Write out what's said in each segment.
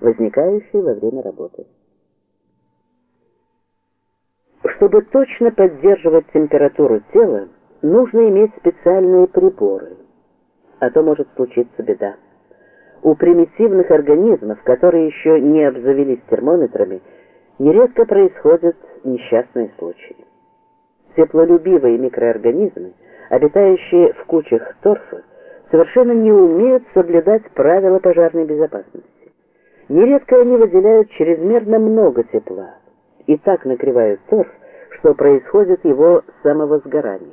возникающей во время работы. Чтобы точно поддерживать температуру тела, нужно иметь специальные приборы, а то может случиться беда. У примитивных организмов, которые еще не обзавелись термометрами, нередко происходят несчастные случаи. Теплолюбивые микроорганизмы, обитающие в кучах торфа, совершенно не умеют соблюдать правила пожарной безопасности. Нередко они выделяют чрезмерно много тепла и так накрывают торф, что происходит его самовозгорание.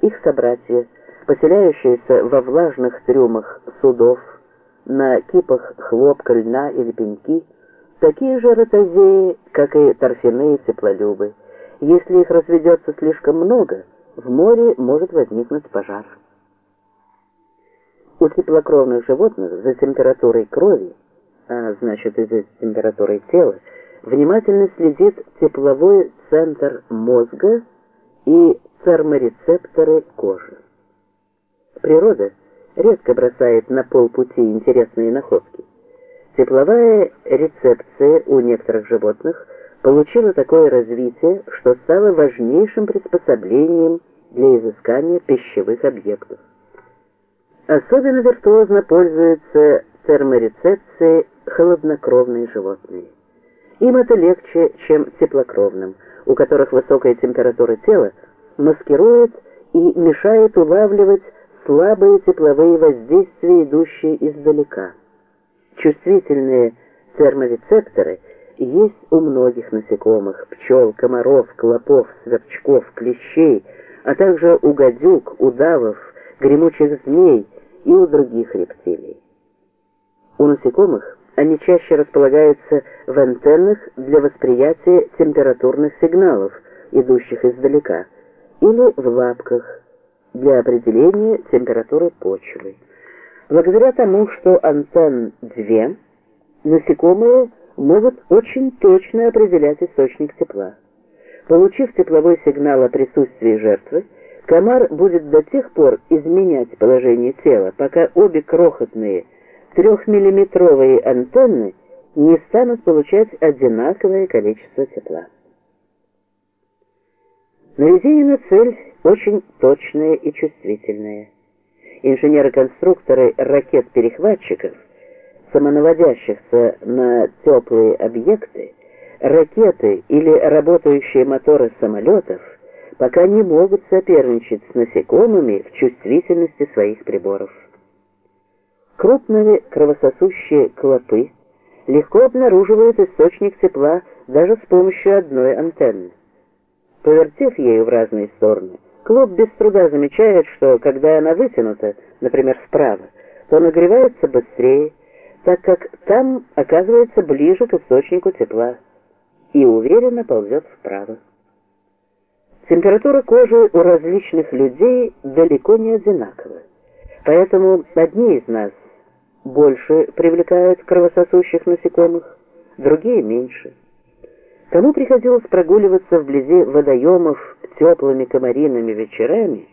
Их собратья, поселяющиеся во влажных трюмах судов, на кипах хлопка, льна или пеньки, такие же ротозеи, как и торфяные теплолюбы. Если их разведется слишком много, в море может возникнуть пожар. У теплокровных животных за температурой крови, а значит и за температурой тела, внимательно следит тепловой центр мозга и терморецепторы кожи. Природа редко бросает на полпути интересные находки. Тепловая рецепция у некоторых животных получила такое развитие, что стала важнейшим приспособлением для изыскания пищевых объектов. Особенно виртуозно пользуются терморецепцией холоднокровные животные. Им это легче, чем теплокровным, у которых высокая температура тела маскирует и мешает улавливать слабые тепловые воздействия, идущие издалека. Чувствительные терморецепторы есть у многих насекомых, пчел, комаров, клопов, сверчков, клещей, а также у гадюк, удавов, гремучих змей и у других рептилий. У насекомых они чаще располагаются в антеннах для восприятия температурных сигналов, идущих издалека, или в лапках для определения температуры почвы. Благодаря тому, что антенн две, насекомые могут очень точно определять источник тепла. Получив тепловой сигнал о присутствии жертвы, комар будет до тех пор изменять положение тела, пока обе крохотные трехмиллиметровые антенны не станут получать одинаковое количество тепла. Наведение на цель очень точное и чувствительное. Инженеры-конструкторы ракет-перехватчиков, самонаводящихся на теплые объекты, ракеты или работающие моторы самолетов пока не могут соперничать с насекомыми в чувствительности своих приборов. Крупные кровососущие клопы легко обнаруживают источник тепла даже с помощью одной антенны. Повертев ею в разные стороны, Клоп без труда замечает, что когда она вытянута, например, вправо, то нагревается быстрее, так как там оказывается ближе к источнику тепла и уверенно ползет вправо. Температура кожи у различных людей далеко не одинакова, поэтому одни из нас больше привлекают кровососущих насекомых, другие меньше. Кому приходилось прогуливаться вблизи водоемов теплыми комариными вечерами,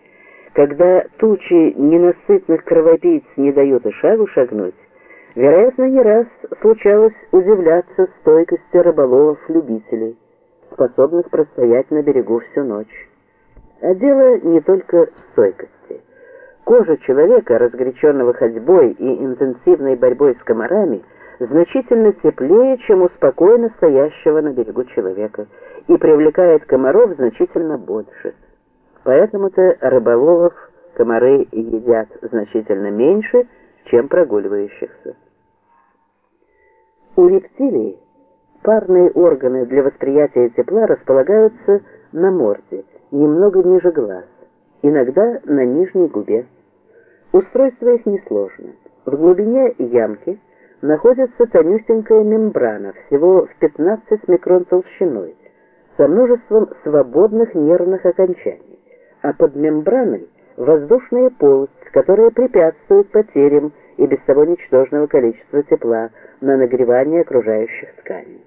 когда тучи ненасытных кровопийц не дают и шагу шагнуть, вероятно, не раз случалось удивляться стойкости рыболовов-любителей, способных простоять на берегу всю ночь. А дело не только в стойкости. Кожа человека, разгоряченного ходьбой и интенсивной борьбой с комарами, значительно теплее, чем у спокойно стоящего на берегу человека, и привлекает комаров значительно больше. Поэтому-то рыболовов комары едят значительно меньше, чем прогуливающихся. У рептилий парные органы для восприятия тепла располагаются на морде, немного ниже глаз, иногда на нижней губе. Устройство их несложно. В глубине ямки – находится тонюсенькая мембрана, всего в 15 микрон толщиной, со множеством свободных нервных окончаний, а под мембраной воздушная полость, которая препятствует потерям и без того ничтожного количества тепла на нагревание окружающих тканей.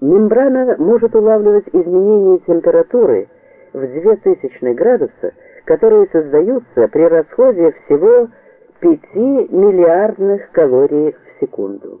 Мембрана может улавливать изменения температуры в 2000 градуса, которые создаются при расходе всего 5 миллиардных калорий в секунду.